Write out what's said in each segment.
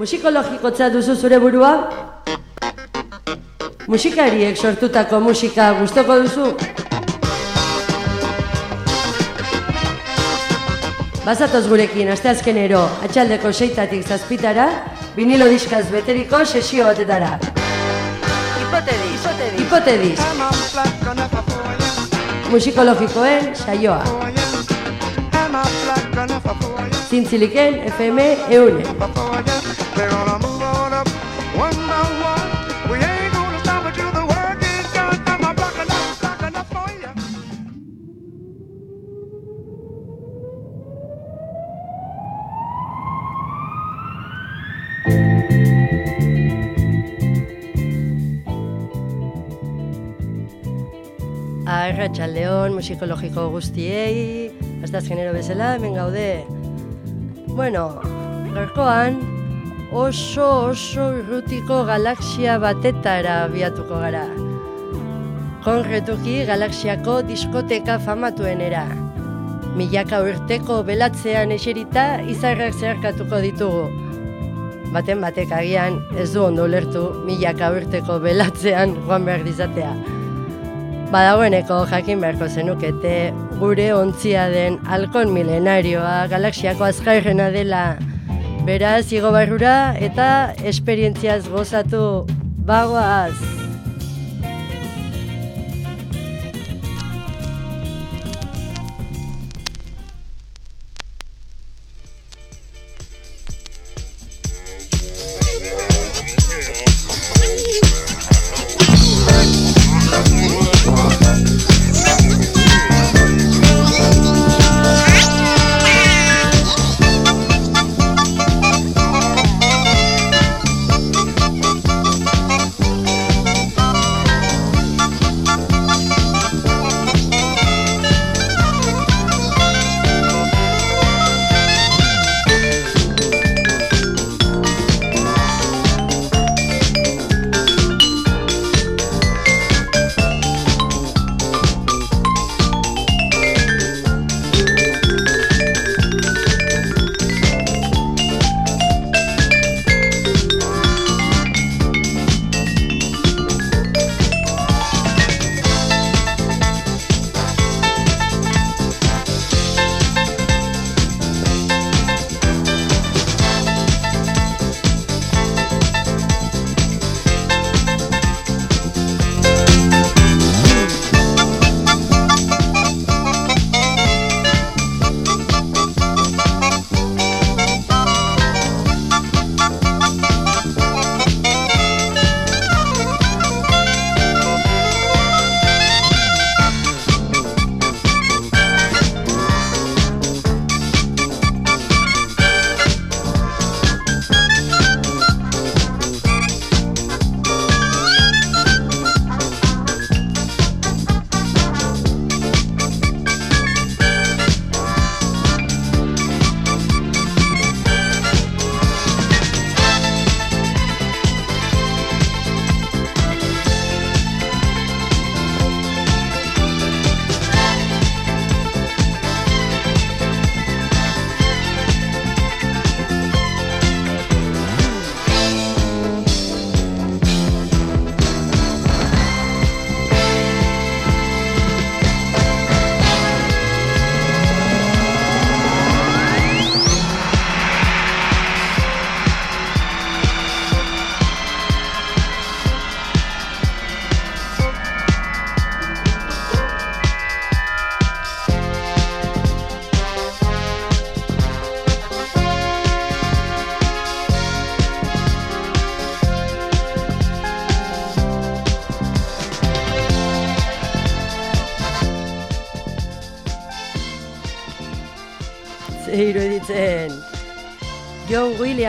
Musikologikotza duzu zure burua? Musikariek sortutako musika gustoko duzu? Bazatoz gurekin, asteazkenero, atxaldeko seitatik zazpitara, vinilo diskaz beteriko sesio batetara. Hipotedis, hipotedis. Musikologikoen saioa. Zintziliken FM eune. Arratxaldeon musikologiko guztiei, hasta genero bezala, hemen gaude. Bueno, gaurkoan oso oso irrutiko galaxia batetara biatuko gara. Konretuki galaxiako diskoteka famatuenera. Milaka urteko belatzean eserita izarrak zeharkatuko ditugu. Baten batek agian ez du ondo ulertu milaka urteko belatzean joan behar dizatea. Badagoeneko jakin beharko zenukete gure ontzia den halkon milenarioa galaxiako azkarrena dela. Beraz, igo barrura eta esperientziaz gozatu bagoaz.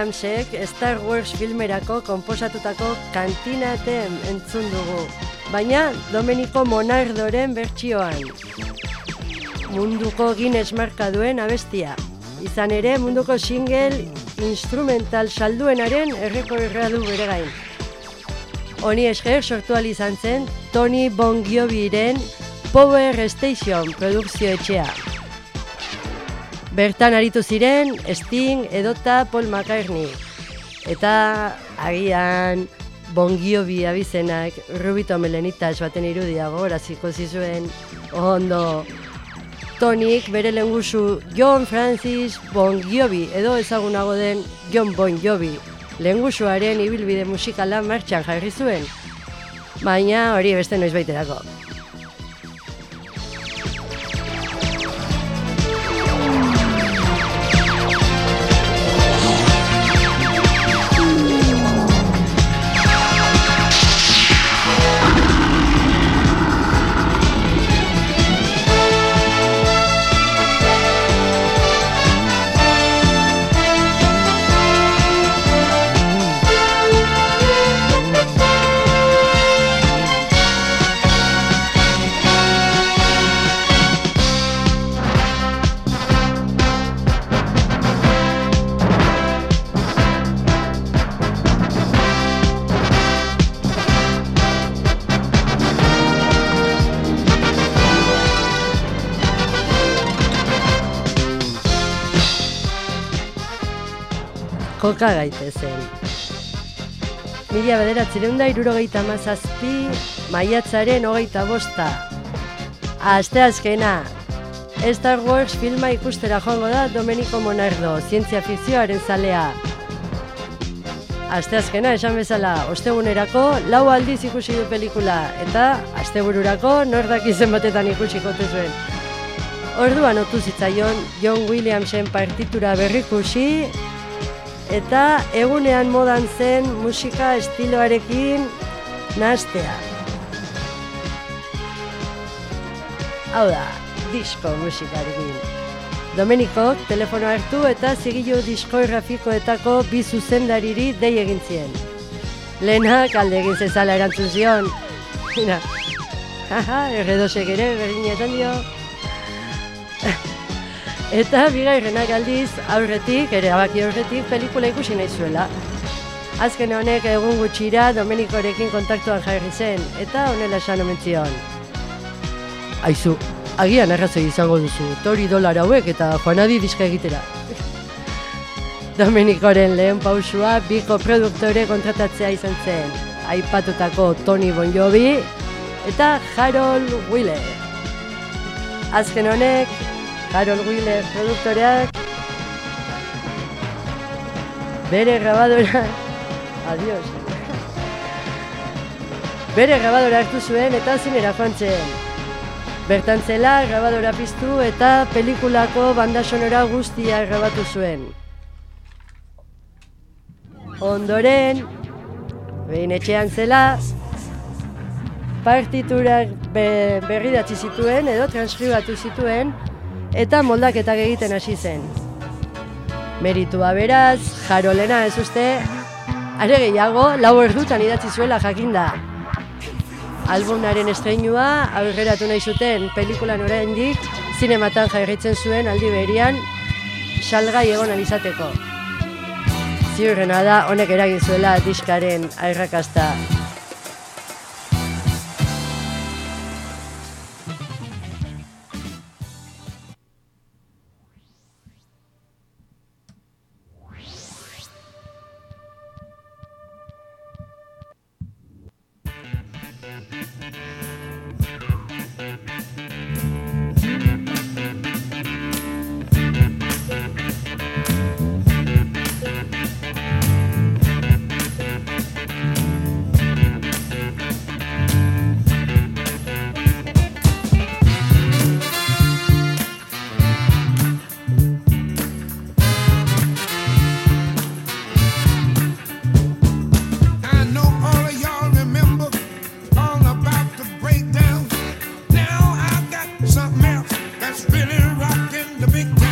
Williamsek Star Wars filmerako konposatutako kantinaten entzun dugu. Baina Domenico Monardoren bertsioan. Munduko Guinness marka duen abestia. Izan ere munduko single instrumental salduenaren errekorra du bere gain. Honi esker sortu izan zen Tony Bon Joviren Power Station produkzio etxea. Bertan aritu ziren Sting edota Paul McCartney. Eta agian bongiobi abizenak Rubito Melenitas baten irudia gogoraziko zizuen ondo Tonik bere lengusu John Francis Bongiobi edo ezagunago den John Bon Jovi lengusuaren ibilbide musikala martxan jarri zuen. Baina hori beste noiz baiterako. Joka gaitezen. Mila bederatzen da irurogeita mazazpi, maiatzaren hogeita bosta. Aste azkena, Star Wars filma ikustera joango da Domenico Monardo, zientzia fikzioaren zalea. Aste azkena, esan bezala, ostegunerako lau aldiz ikusi du pelikula, eta astebururako nordak izen batetan ikusiko zuen. Orduan otu zitzaion John Williamsen partitura berrikusi eta egunean modan zen musika estiloarekin nastea. Hau da, disko musikarekin. Domenikok telefono hartu eta zigilu diskografikoetako bi zuzendariri dei egin zien. Lehenak alde egin zezala erantzun zion. Mira, haha, erredosek ere, berdinetan dio. Eta bigarrenak aldiz aurretik, ere abaki aurretik, pelikula ikusi nahi zuela. Azken honek egun gutxira Domenikorekin kontaktuan jarri zen, eta honela esan omentzion. Aizu, agian arrazoi izango duzu, tori dolar hauek eta joanadi diska egitera. Domenikoren lehen pausua biko produktore kontratatzea izan zen. Aipatutako Tony Bon Jovi eta Harold Wheeler. Azken honek, Harold Wheeler produktoreak. Bere grabadora adios bere grabadora hartu zuen eta zinera joan zen. Bertan zela grabadora piztu eta pelikulako banda sonora guztia grabatu zuen. Ondoren behin etxean zela partiturak be, berri datzi zituen edo transkribatu zituen eta moldaketak egiten hasi zen. Meritua beraz, jarolena ez uste, are gehiago, lau erdutan idatzi zuela jakinda. Albumaren estreinua, aurreratu nahi zuten pelikulan oraindik zinematan jarritzen zuen aldi berian, salgai egon alizateko. Ziurrena da, honek eragin zuela diskaren airrakasta. Rockin' rocking the big time.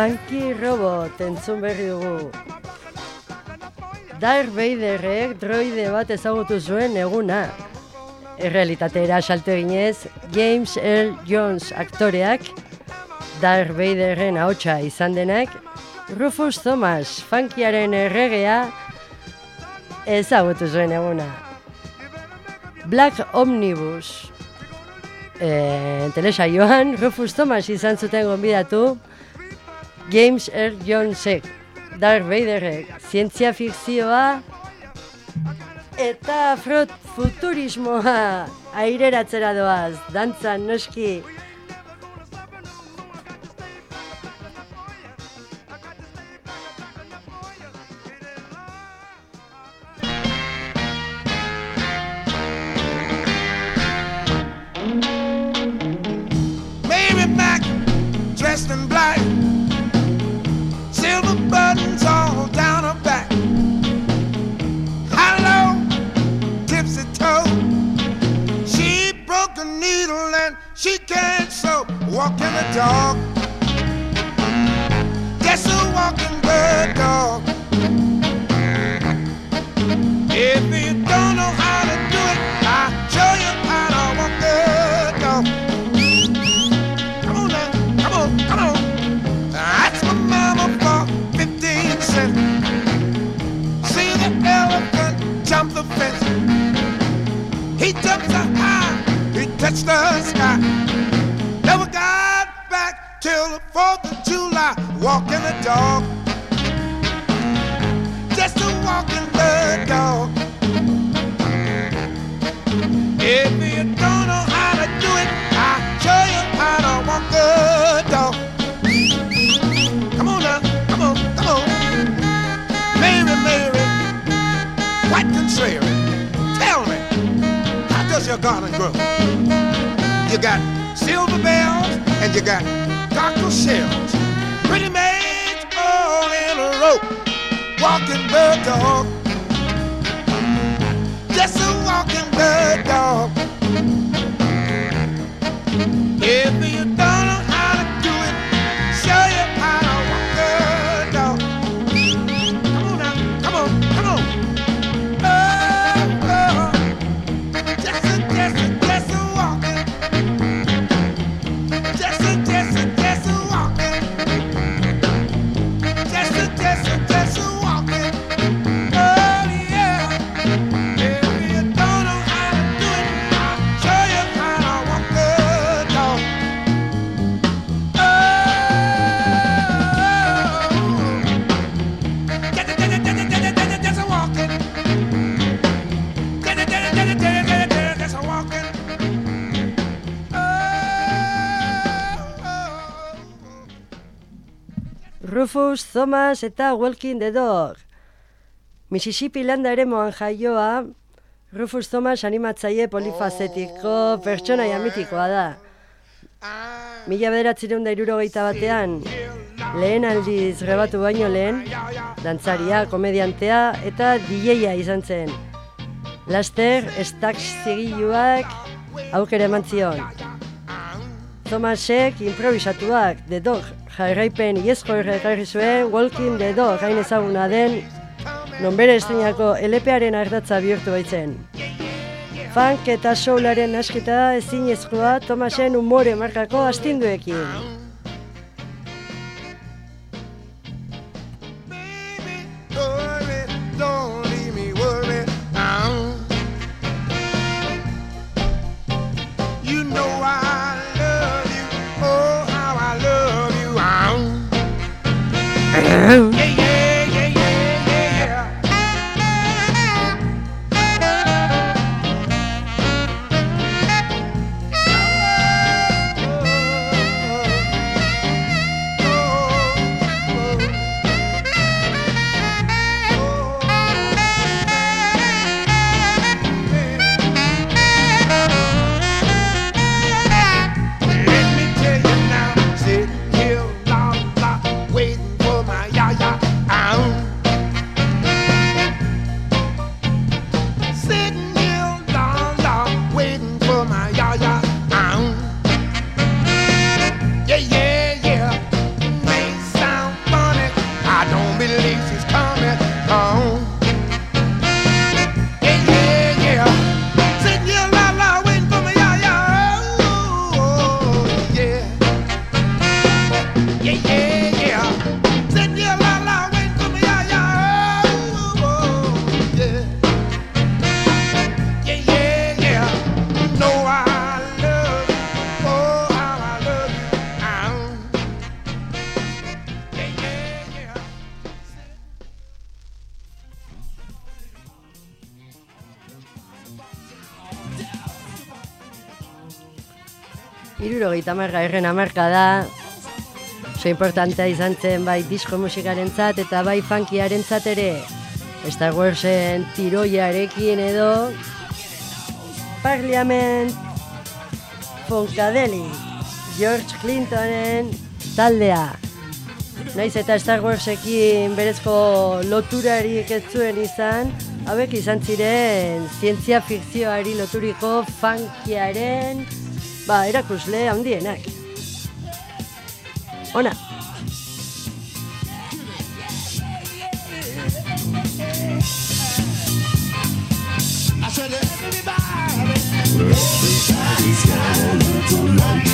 Funky Robot entzun berri dugu. Darth Vaderrek droide bat ezagutu zuen eguna. Errealitatera salto ginez, James Earl Jones aktoreak, Darth Vaderren ahotsa izan denak, Rufus Thomas, funkiaren erregea, ezagutu zuen eguna. Black Omnibus, e, telesaioan, Rufus Thomas izan zuten gonbidatu, James Earl Jonesek, Darth Vaderrek, zientzia fikzioa, eta frot futurismoa aireratzera doaz, dantzan noski. She can't sew. Walking the dog, just a walking bird dog. If you don't know how to touched the sky. Never got back till the 4th of July. Walking the dog. Just a walking the dog. If you don't got silver bells and you got cockle shells. Pretty maids all in a row, walking the dog. Rufus, Thomas eta Walking the Dog. Mississippi landa ere moan jaioa, Rufus Thomas animatzaile polifazetiko pertsonaia mitikoa da. Mila bederatzireun da irurogeita batean, lehen aldiz grebatu baino lehen, dantzaria, komediantea eta DJa izan zen. Laster, Stax zigiluak aukere eman zion. Thomasek improvisatuak, The Dog, jarraipen iezko erregarri zuen Walking the Dog gain ezaguna den nonbere estrenako LP-aren ardatza bihurtu baitzen. Funk eta soularen asketa ezin ezkoa Thomasen umore markako astinduekin. Irurogeita marra erren amarka da, oso importantea izan zen bai disko musikaren eta bai funkiaren ere, Star Warsen tiroiarekin edo, Parliament Funkadeli, George Clintonen taldea. Naiz eta Star Warsekin berezko loturarik ez zuen izan, hauek izan ziren zientzia fikzioari loturiko funkiaren ba, erakusle handienak. Ona! Everybody's got a little light.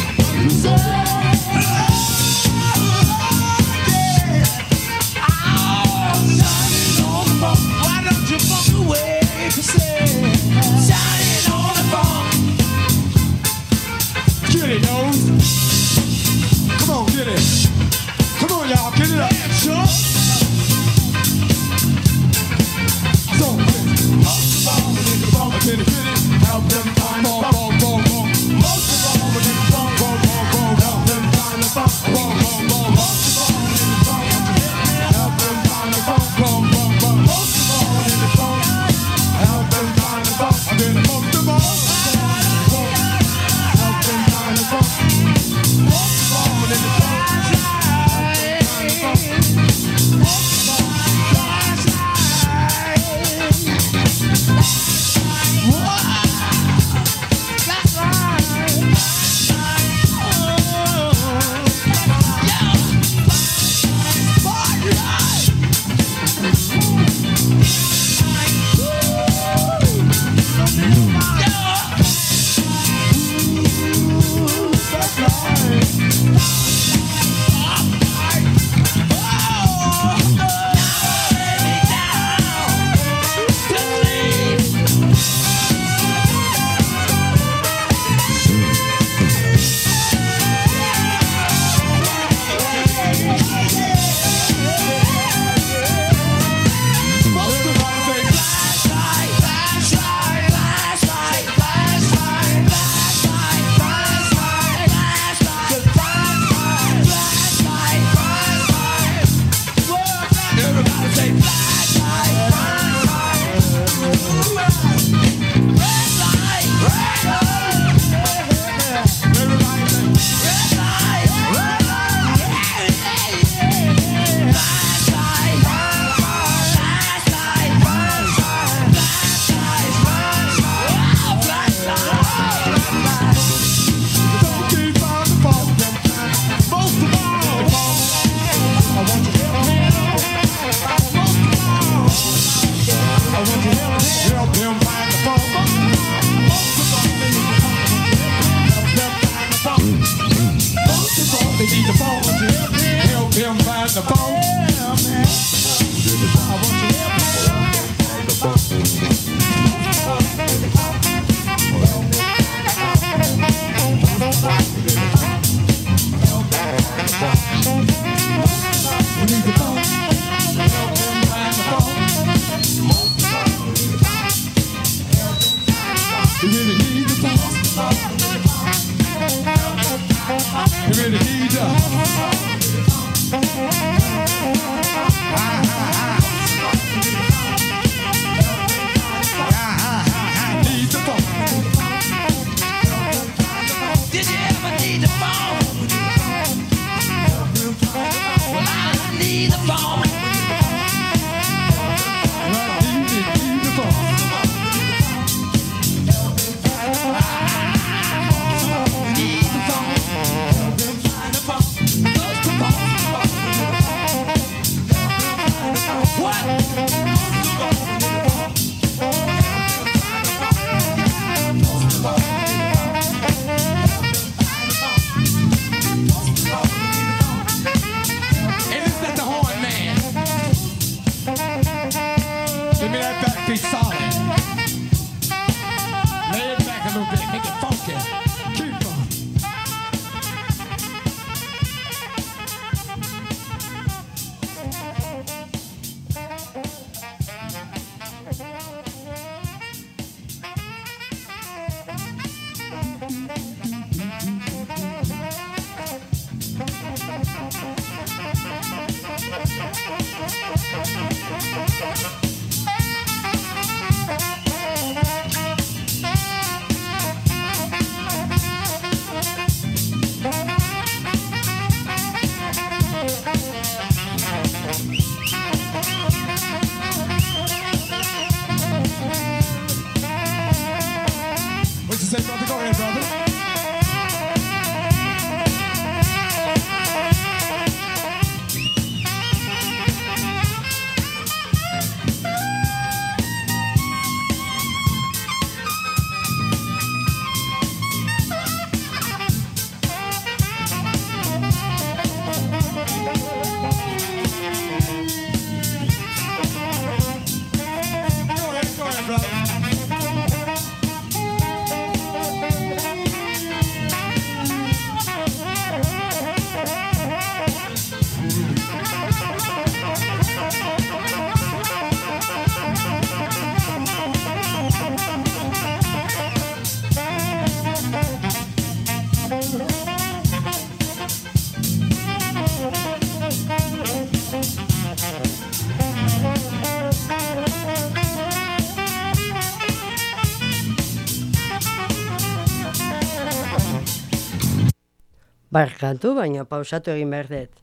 Barkatu, baina pausatu egin behar dut.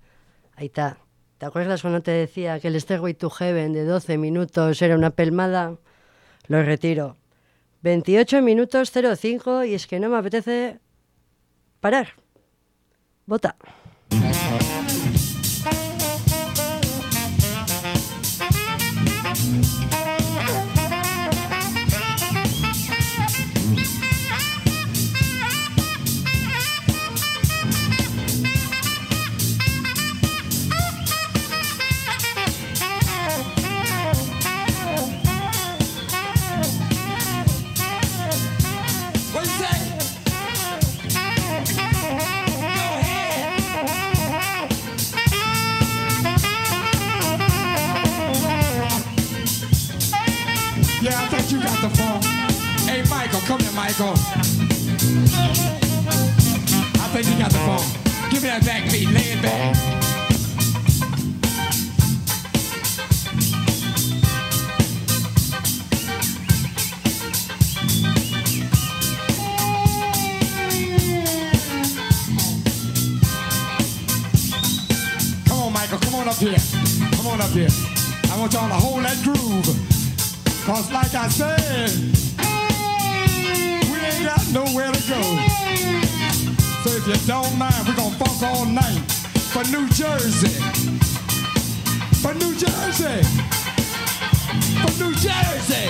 Aita, ¿te acuerdas cuando te decía que el Stairway to Heaven de 12 minutos era una pelmada? Lo retiro. 28 minutos 05 y es que no me apetece parar. Vota. Michael, come here, Michael. I think you got the phone. Give me that back beat, lay it back. Come on, Michael, come on up here. Come on up here. I want y'all to hold that groove. Cause like I said, ain't got nowhere to go. So if you don't mind, we're gonna funk all night for New Jersey. For New Jersey. For New Jersey.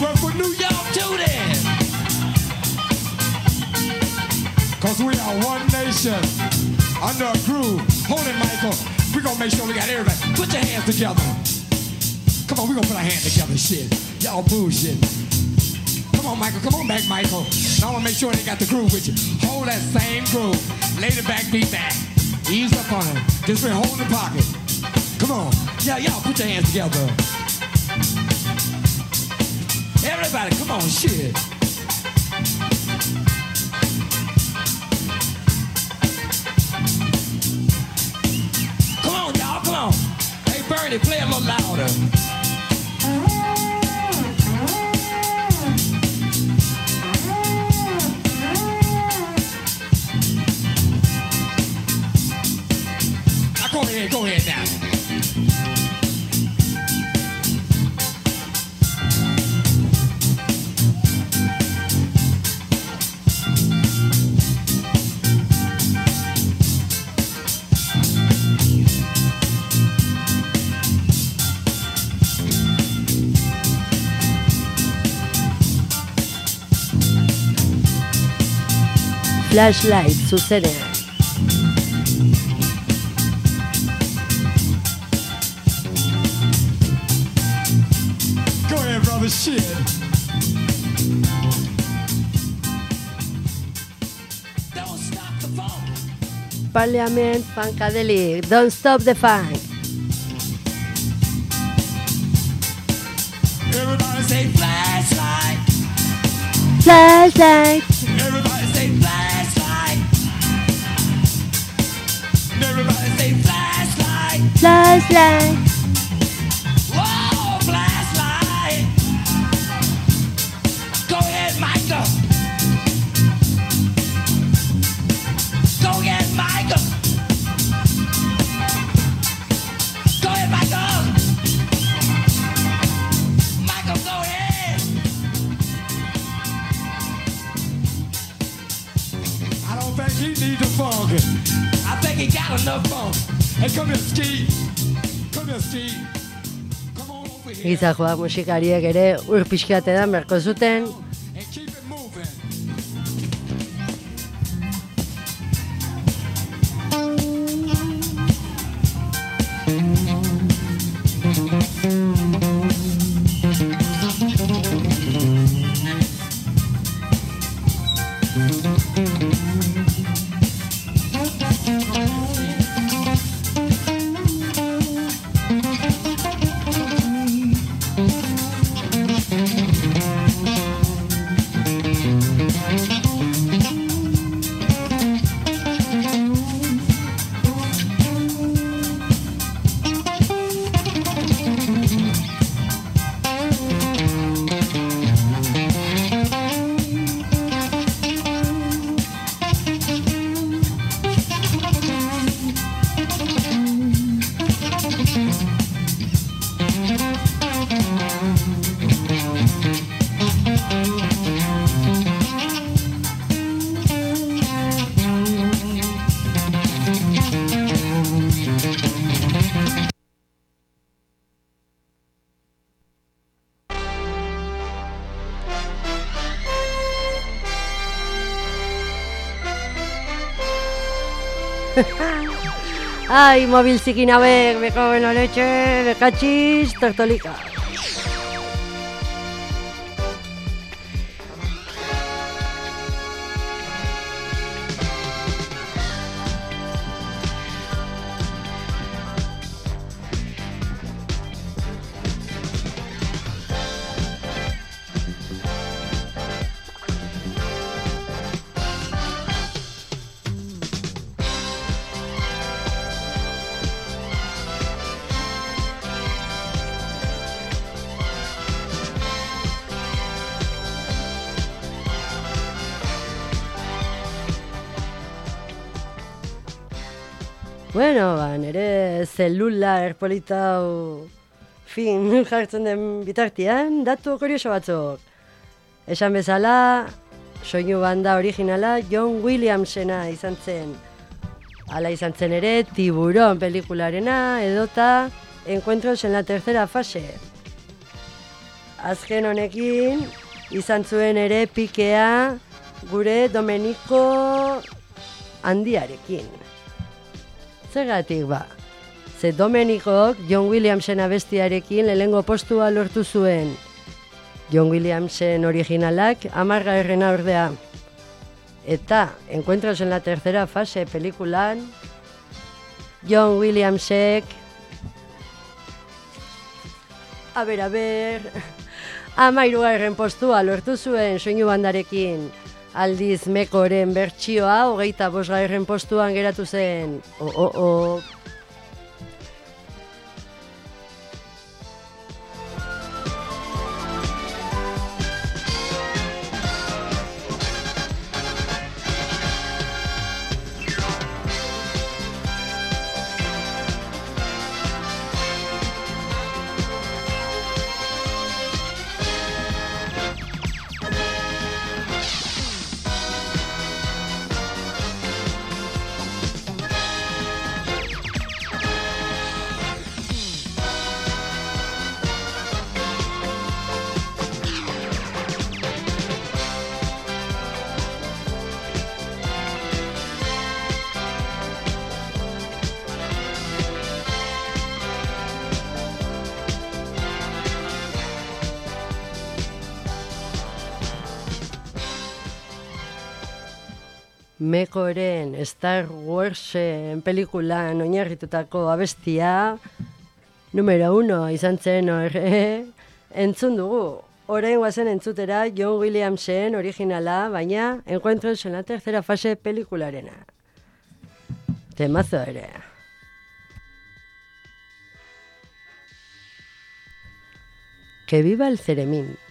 Well, for New York too then. Cause we are one nation under a groove. Hold it, Michael. We're gonna make sure we got everybody. Put your hands together. Come on, we're gonna put our hands together, shit. Y'all bullshit. On, Michael. Come on back, Michael. I wanna make sure they got the groove with you. Hold that same groove. Lay the back beat back. Ease up on it. Just been holding the pocket. Come on. Yeah, y'all put your hands together. Everybody, come on, shit. Come on, y'all, come on. Hey, Bernie, play a little louder. Flashlight, zuzenean. Go ahead, brother, shit. Don't stop the funk. Parliament Funkadelic, Don't Stop the Funk. Everybody say flashlight. Flashlight, 来 here Gizajoa musikariek ere ur pixkate da berko zuten, Ai, zikin hauek, beko benoletxe, bekatxiz, tortolika. Bueno, zelular polita fin jartzen den bitartean, datu kurioso batzuk. Esan bezala, soinu banda originala John Williamsena izan zen. Hala izan zen ere, tiburon pelikularena edota encuentros en la tercera fase. Azken honekin, izan zuen ere pikea gure Domenico handiarekin. Zergatik ba, ze Domenicok John Williamsen abestiarekin lehengo postua lortu zuen. John Williamsen originalak amarga errena ordea. Eta, Encuentros en la tercera fase pelikulan, John Williamsek, a ber, a ber, postua lortu zuen soinu bandarekin. Aldiz mekoren bertsioa hogeita bosgarren postuan geratu zen. O, o, o. Mekoren Star Warsen pelikulan oinarritutako abestia numero uno izan zen hor, entzun dugu. Orain guazen entzutera John Williamsen originala, baina Encuentros en la tercera fase pelikularena. Temazo ere. Que viva el Ceremín.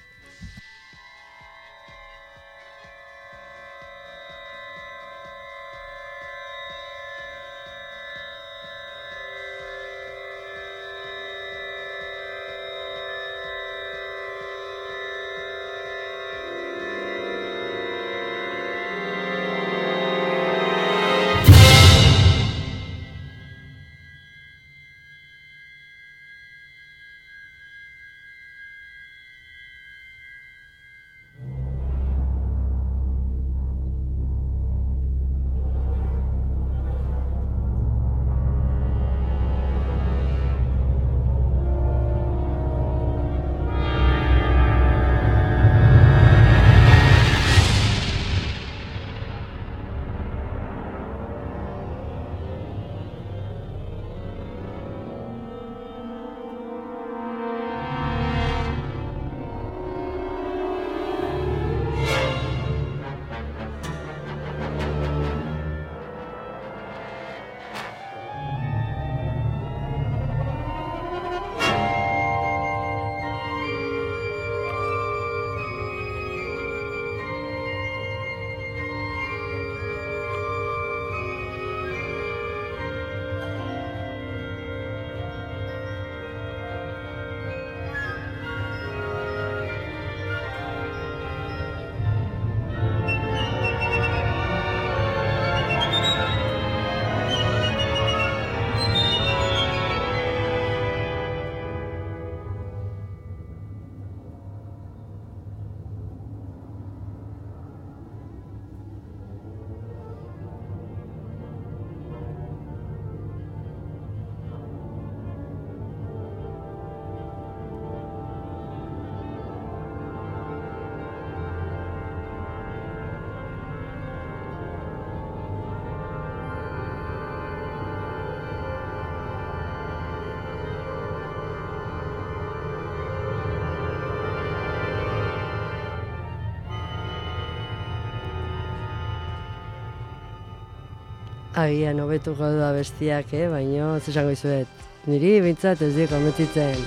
Agian hobetuko da bestiak, eh? baino, zesango izuet. Niri bintzat ez dik ometitzen.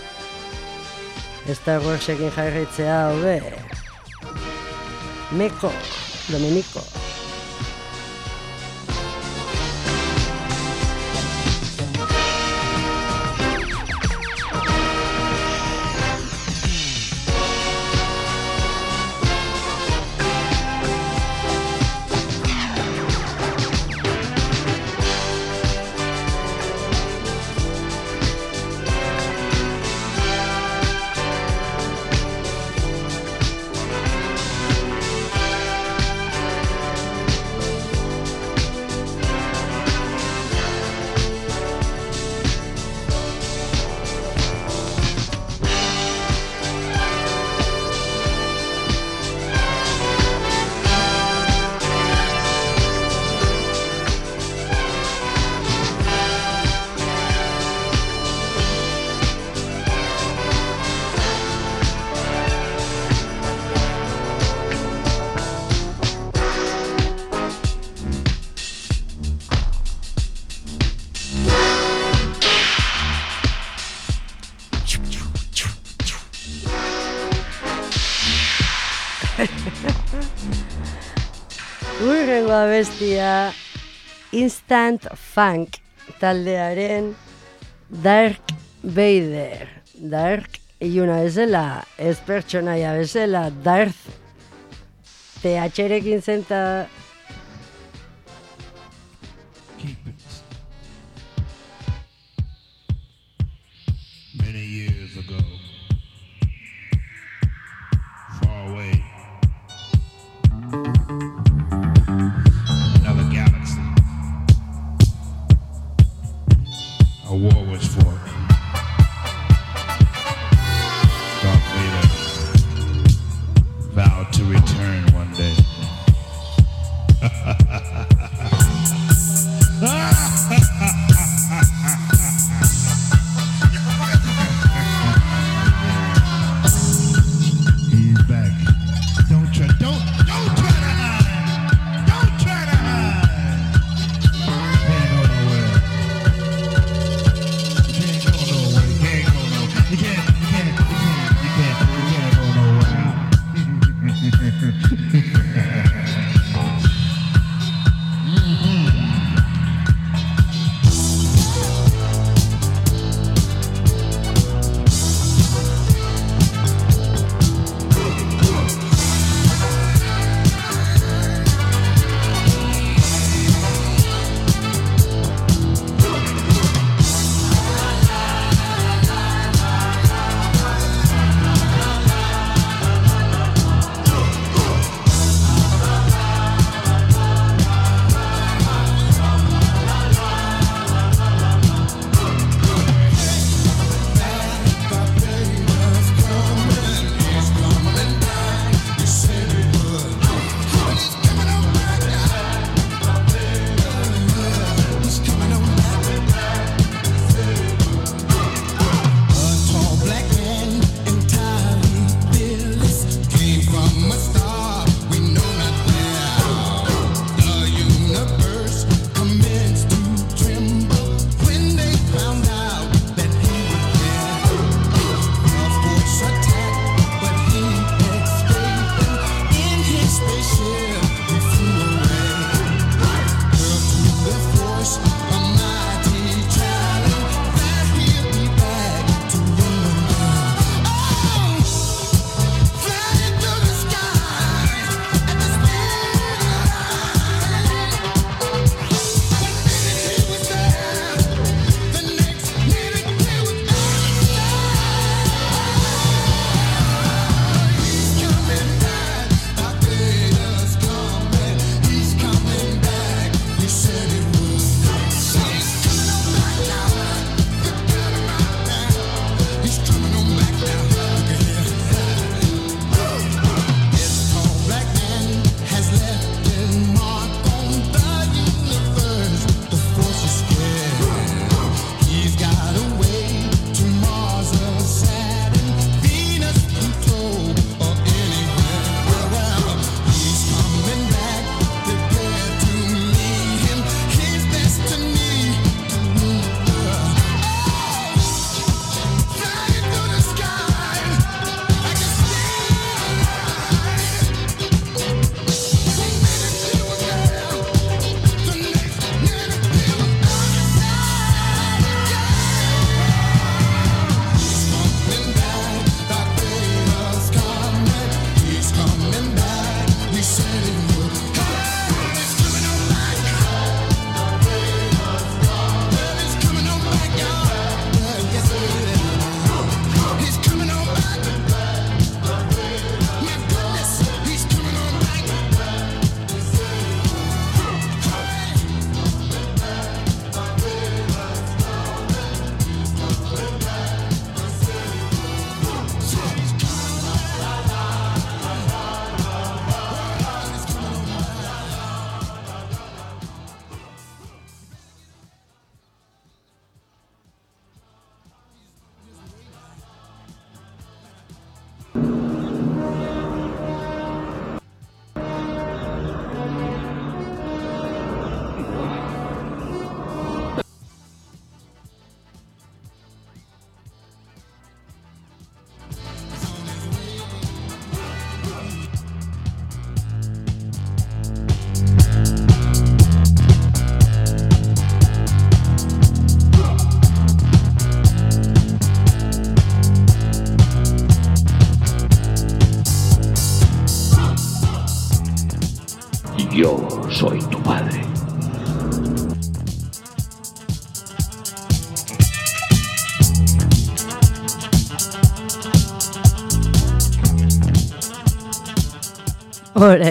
Star Warsekin jarraitzea hobe. Meko, Domenico. Abestia Instant Funk taldearen Dark Vader. Dark iluna bezala, ez pertsonaia bezala, Darth TH-rekin zenta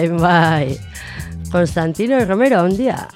Orain bai. Constantino Romero ondia.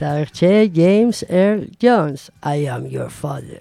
Hortxe James Earl Jones, I am your father.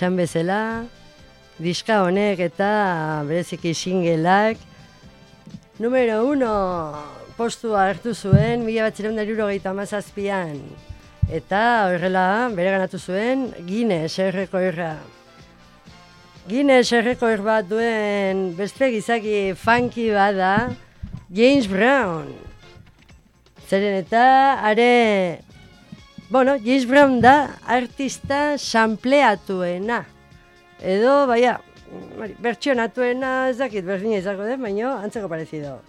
Esan bezala, diska honek eta bereziki singleak numero uno postua hartu zuen mila batzireun da hirurogeita hamazazpian. Eta horrela bere ganatu zuen Guinness errekoirra. Guinness errekoir bat duen beste gizaki funky bada James Brown. Zeren eta are Bueno, James Brown da artista sampleatuena. Edo, hori, bertsionatuena ez dakit berdina izango den, baina antzeko parezido.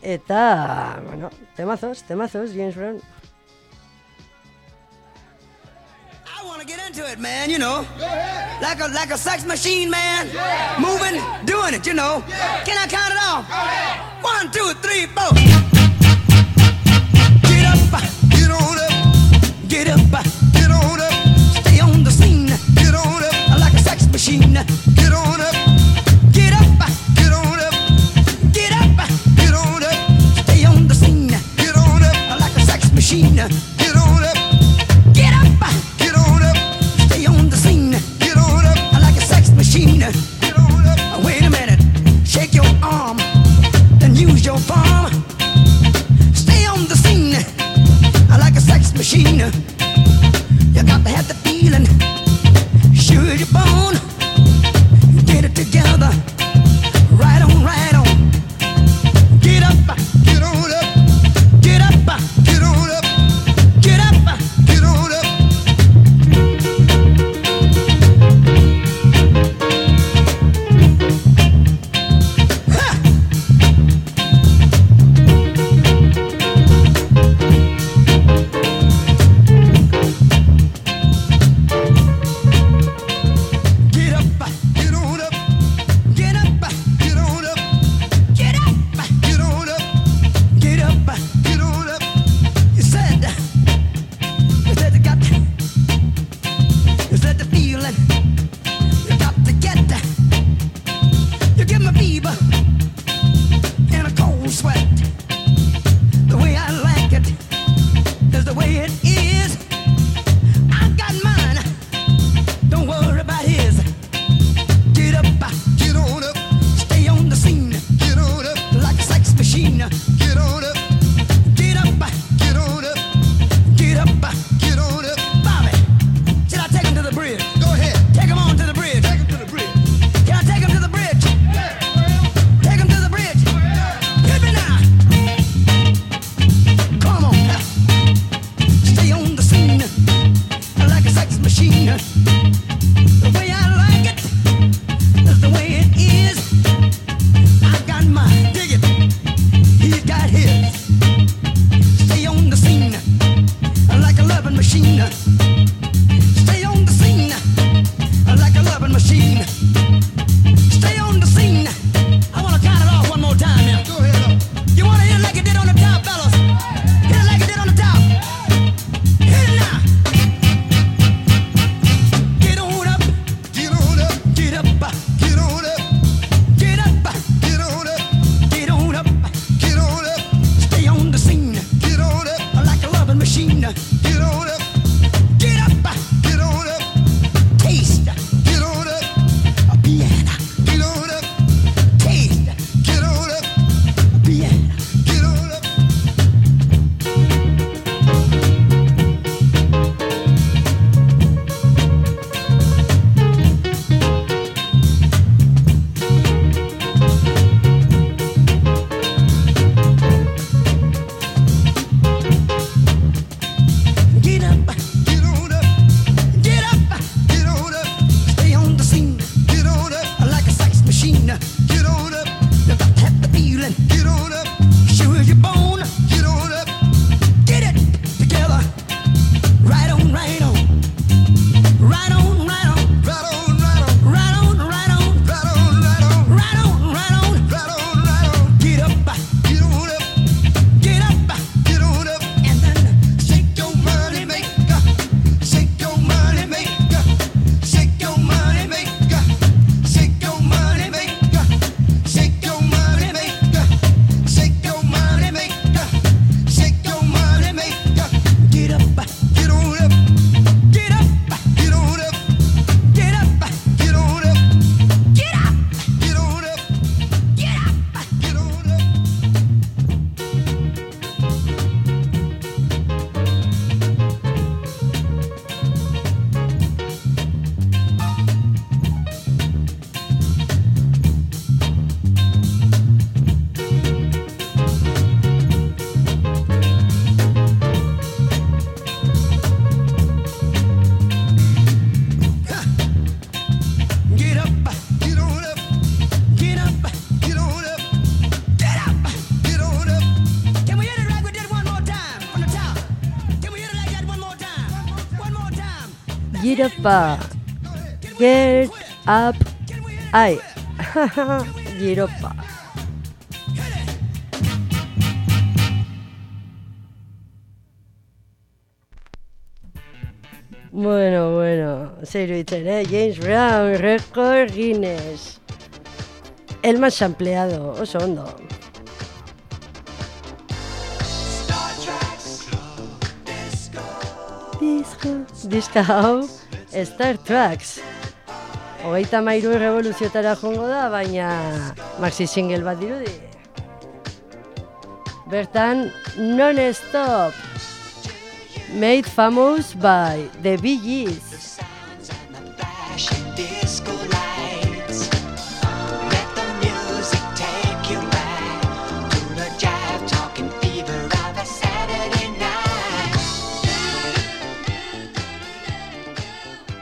Eta, bueno, temazos, temazos, James Brown. I want to get into it, man, you know. Like a like a sex machine, man. Moving, doing it, you know. Can I count it off? One, two, three, four. Get up, Get on up, get up, get on up, stay on the scene. get on up, Like a sex machine. get on up, sex Jirapa. Get up. Ay. Jirapa. Bueno, bueno, se dicen, ¿eh? James Brown, Record Guinness. El más ampliado, oso hondo. Disco. Disco. Star Tracks. Hogeita mairu revoluziotara jongo da, baina maxi single bat dirudi. Bertan, non-stop. Made famous by the Bee Gees.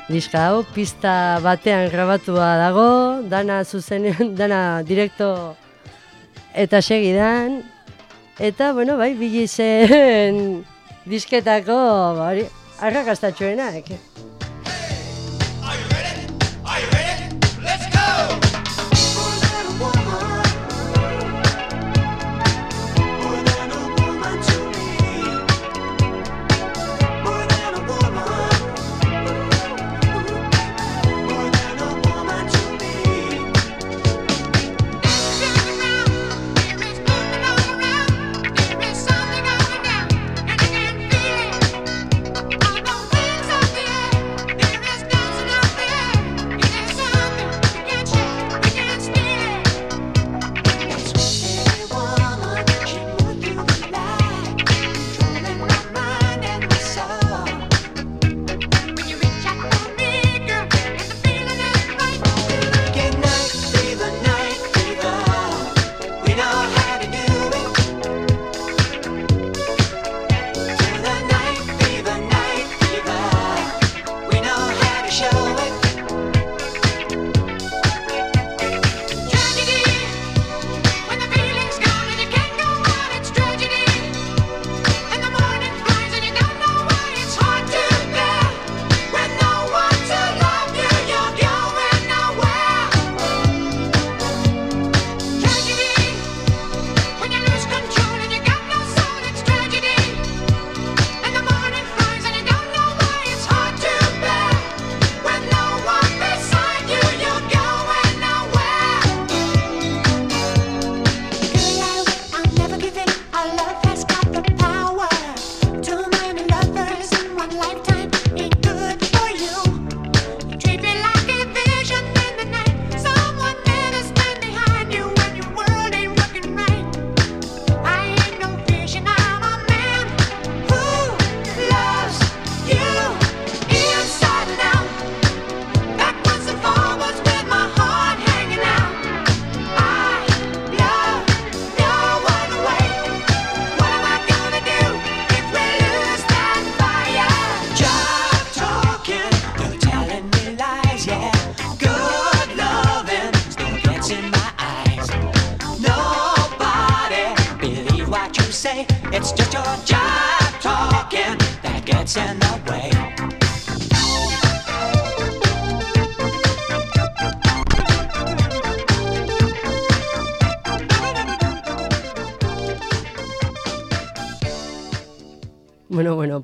Diska hau pista batean grabatua dago, dana zuzenean, dana direkto eta segidan eta bueno, bai, bilizen disketako, ba, hori, arrakastatxoenak.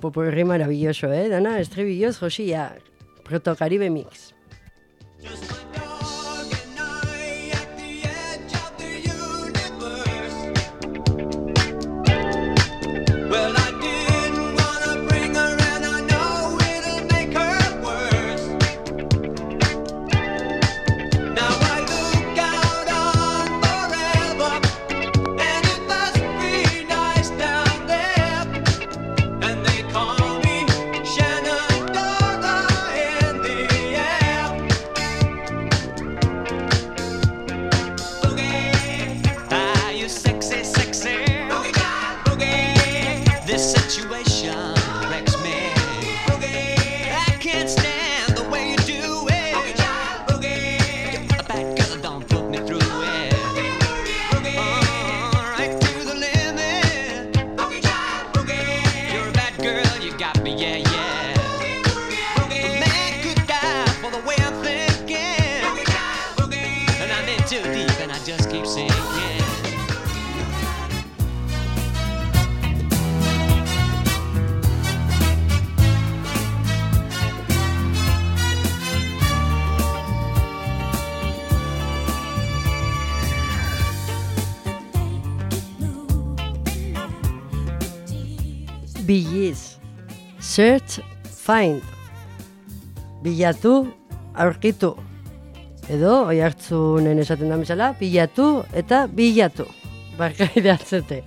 popurrí maravilloso, ¿eh? Dana, estribillos, Joshi, ya. Protocaribe Mix. Find. Bilatu, aurkitu. Edo, oi hartzunen esaten da bezala, bilatu eta bilatu. Barka idatzete.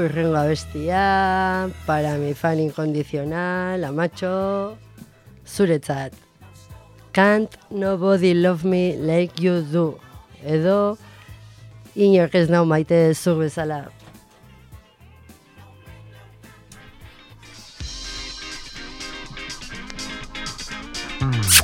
Eta urrengo abestia, para mi fan incondicional, amatxo, zuretzat. Can't nobody love me like you do. Edo, inork ez nau maite zu bezala. Can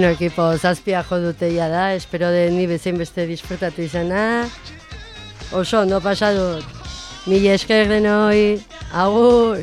Bueno, ekipo, zazpia jo dute ja da, espero de ni bezain beste disfrutatu izana. Oso, no pasadut. Mila esker denoi, agur!